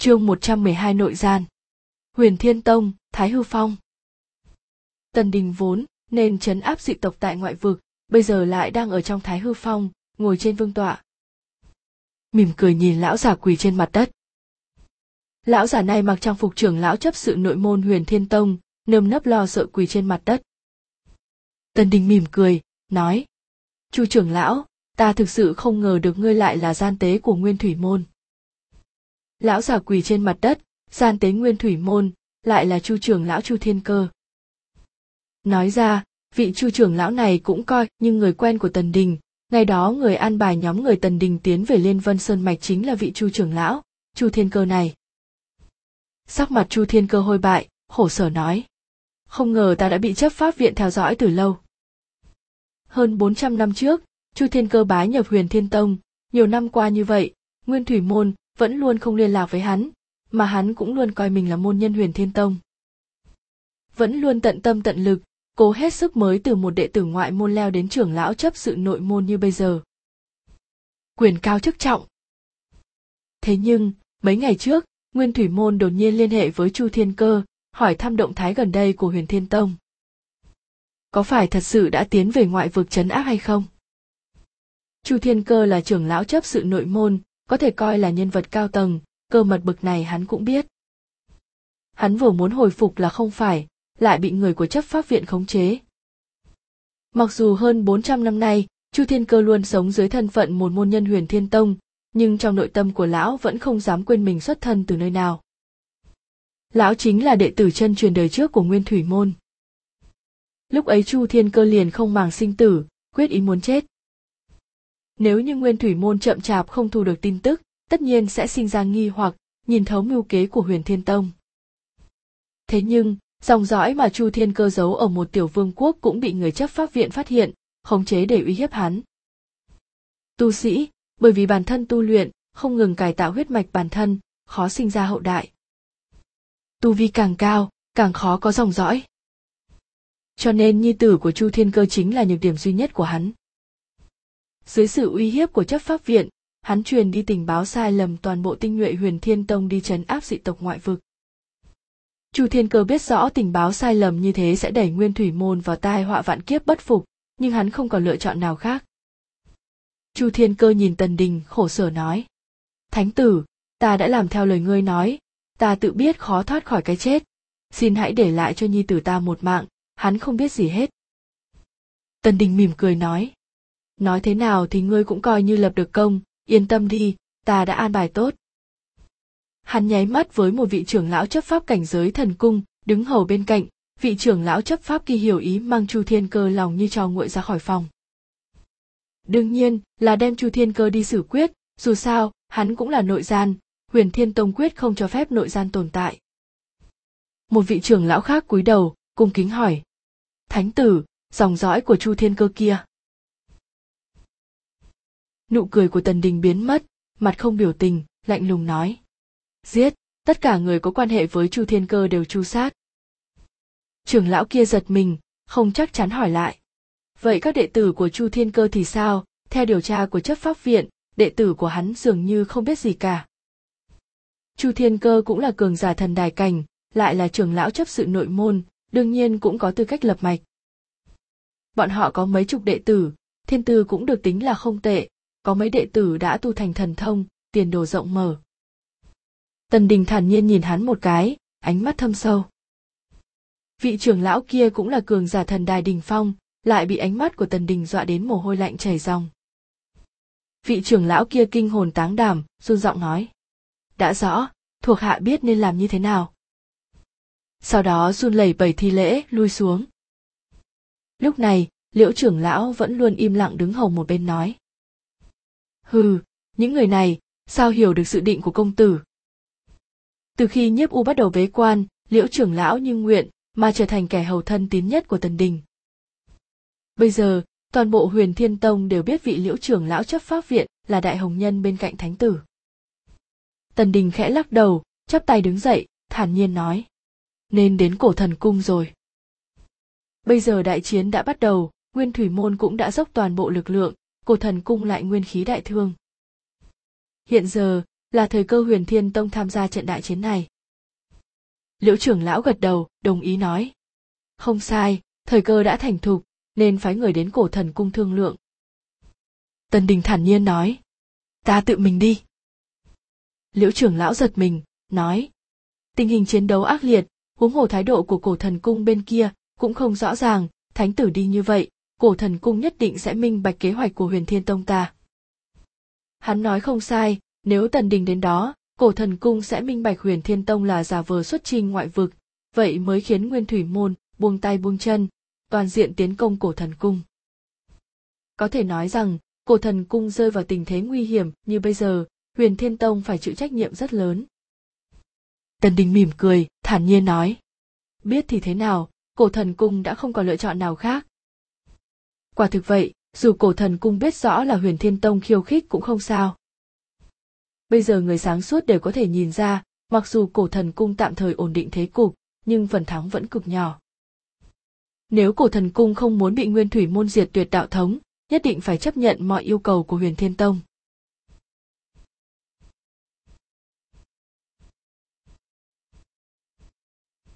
Chương 112 nội gian. Huyền Thiên Tông, Thái Hư Phong. Tần Đình vốn nên trấn áp dị tộc tại ngoại vực, bây giờ lại đang ở trong Thái Hư Phong, ngồi trên vương tọa. Mỉm cười nhìn lão giả quỳ trên mặt đất. Lão giả này mặc trang phục trưởng lão chấp sự nội môn Huyền Thiên Tông, nơm nấp lo sợ quỳ trên mặt đất. Tần Đình mỉm cười, nói: "Chu trưởng lão, ta thực sự không ngờ được ngươi lại là gian tế của Nguyên Thủy môn." Lão già quỳ trên mặt đất, gian tế nguyên thủy môn, lại là chu trưởng lão chu thiên cơ. Nói ra, vị chu trưởng lão này cũng coi như người quen của tần đình, ngày đó người an bài nhóm người tần đình tiến về liên vân sơn mạch chính là vị chu trưởng lão, chu thiên cơ này. Sắc mặt chu thiên cơ hôi bại khổ sở nói, không ngờ ta đã bị chấp pháp viện theo dõi từ lâu. Hơn 400 năm trước, chu thiên cơ bái nhập huyền thiên tông, nhiều năm qua như vậy, nguyên thủy môn vẫn luôn không liên lạc với hắn, mà hắn cũng luôn coi mình là môn nhân huyền thiên tông. Vẫn luôn tận tâm tận lực, cố hết sức mới từ một đệ tử ngoại môn leo đến trưởng lão chấp sự nội môn như bây giờ. Quyền cao chức trọng. Thế nhưng, mấy ngày trước, Nguyên Thủy Môn đột nhiên liên hệ với Chu Thiên Cơ, hỏi thăm động thái gần đây của Huyền Thiên Tông. Có phải thật sự đã tiến về ngoại vực trấn áp hay không? Chu Thiên Cơ là trưởng lão chấp sự nội môn, có thể coi là nhân vật cao tầng, cơ mật bực này hắn cũng biết. Hắn vừa muốn hồi phục là không phải, lại bị người của chấp pháp viện khống chế. Mặc dù hơn 400 năm nay, Chu Thiên Cơ luôn sống dưới thân phận một môn nhân huyền thiên tông, nhưng trong nội tâm của lão vẫn không dám quên mình xuất thân từ nơi nào. Lão chính là đệ tử chân truyền đời trước của Nguyên Thủy Môn. Lúc ấy Chu Thiên Cơ liền không màng sinh tử, quyết ý muốn chết. Nếu như Nguyên Thủy Môn chậm chạp không thu được tin tức, tất nhiên sẽ sinh ra nghi hoặc, nhìn thấu mưu kế của Huyền Thiên Tông. Thế nhưng, dòng dõi mà Chu Thiên Cơ giấu ở một tiểu vương quốc cũng bị người chấp pháp viện phát hiện, khống chế để uy hiếp hắn. Tu sĩ, bởi vì bản thân tu luyện, không ngừng cải tạo huyết mạch bản thân, khó sinh ra hậu đại. Tu vi càng cao, càng khó có dòng dõi. Cho nên nhi tử của Chu Thiên Cơ chính là nhược điểm duy nhất của hắn dưới sự uy hiếp của chấp pháp viện, hắn truyền đi tình báo sai lầm toàn bộ tinh nhuệ huyền thiên tông đi chấn áp dị tộc ngoại vực. Chu thiên cơ biết rõ tình báo sai lầm như thế sẽ đẩy nguyên thủy môn vào tai họa vạn kiếp bất phục, nhưng hắn không còn lựa chọn nào khác. Chu thiên cơ nhìn tần đình, khổ sở nói, thánh tử, ta đã làm theo lời ngươi nói, ta tự biết khó thoát khỏi cái chết. Xin hãy để lại cho nhi tử ta một mạng, hắn không biết gì hết. Tần đình mỉm cười nói nói thế nào thì ngươi cũng coi như lập được công, yên tâm đi, ta đã an bài tốt. Hắn nháy mắt với một vị trưởng lão chấp pháp cảnh giới thần cung, đứng hầu bên cạnh, vị trưởng lão chấp pháp kia hiểu ý mang chu thiên cơ lòng như trò nguội ra khỏi phòng. Đương nhiên, là đem chu thiên cơ đi xử quyết, dù sao, hắn cũng là nội gian, huyền thiên tông quyết không cho phép nội gian tồn tại. Một vị trưởng lão khác cúi đầu, cung kính hỏi. Thánh tử, dòng dõi của chu thiên cơ kia nụ cười của tần đình biến mất, mặt không biểu tình, lạnh lùng nói. Giết, tất cả người có quan hệ với chu thiên cơ đều chu sát. Trưởng lão kia giật mình, không chắc chắn hỏi lại. Vậy các đệ tử của chu thiên cơ thì sao? Theo điều tra của chấp pháp viện, đệ tử của hắn dường như không biết gì cả. Chu thiên cơ cũng là cường giả thần đài cảnh, lại là trưởng lão chấp sự nội môn, đương nhiên cũng có tư cách lập mạch. Bọn họ có mấy chục đệ tử, thiên tư cũng được tính là không tệ có mấy đệ tử đã tu thành thần thông, tiền đồ rộng mở. Tần Đình thản nhiên nhìn hắn một cái, ánh mắt thâm sâu. Vị trưởng lão kia cũng là cường giả thần đài đình phong, lại bị ánh mắt của Tần Đình dọa đến mồ hôi lạnh chảy ròng. Vị trưởng lão kia kinh hồn táng đảm, run giọng nói. Đã rõ, thuộc hạ biết nên làm như thế nào. Sau đó run lẩy bẩy thi lễ, lui xuống. Lúc này, liễu trưởng lão vẫn luôn im lặng đứng hầu một bên nói hừ, những người này, sao hiểu được sự định của công tử? Từ khi nhiếp u bắt đầu bế quan, liễu trưởng lão như nguyện, mà trở thành kẻ hầu thân tín nhất của tần đình. Bây giờ, toàn bộ huyền thiên tông đều biết vị liễu trưởng lão chấp pháp viện là đại hồng nhân bên cạnh thánh tử. Tần đình khẽ lắc đầu, chắp tay đứng dậy, thản nhiên nói, nên đến cổ thần cung rồi. Bây giờ đại chiến đã bắt đầu, nguyên thủy môn cũng đã dốc toàn bộ lực lượng cổ thần cung lại nguyên khí đại thương. Hiện giờ là thời cơ huyền thiên tông tham gia trận đại chiến này. Liễu trưởng lão gật đầu, đồng ý nói. Không sai, thời cơ đã thành thục, nên phái người đến cổ thần cung thương lượng. Tần đình thản nhiên nói. Ta tự mình đi. Liễu trưởng lão giật mình, nói. Tình hình chiến đấu ác liệt, huống hồ thái độ của cổ thần cung bên kia cũng không rõ ràng, thánh tử đi như vậy cổ thần cung nhất định sẽ minh bạch kế hoạch của huyền thiên tông ta. Hắn nói không sai, nếu tần đình đến đó, cổ thần cung sẽ minh bạch huyền thiên tông là giả vờ xuất trình ngoại vực, vậy mới khiến nguyên thủy môn buông tay buông chân, toàn diện tiến công cổ thần cung. Có thể nói rằng, cổ thần cung rơi vào tình thế nguy hiểm như bây giờ, huyền thiên tông phải chịu trách nhiệm rất lớn. Tần đình mỉm cười, thản nhiên nói. Biết thì thế nào, cổ thần cung đã không còn lựa chọn nào khác quả thực vậy, dù cổ thần cung biết rõ là huyền thiên tông khiêu khích cũng không sao. Bây giờ người sáng suốt đều có thể nhìn ra, mặc dù cổ thần cung tạm thời ổn định thế cục, nhưng phần thắng vẫn cực nhỏ. Nếu cổ thần cung không muốn bị nguyên thủy môn diệt tuyệt đạo thống, nhất định phải chấp nhận mọi yêu cầu của huyền thiên tông.